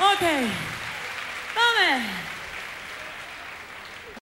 Okay. Amen.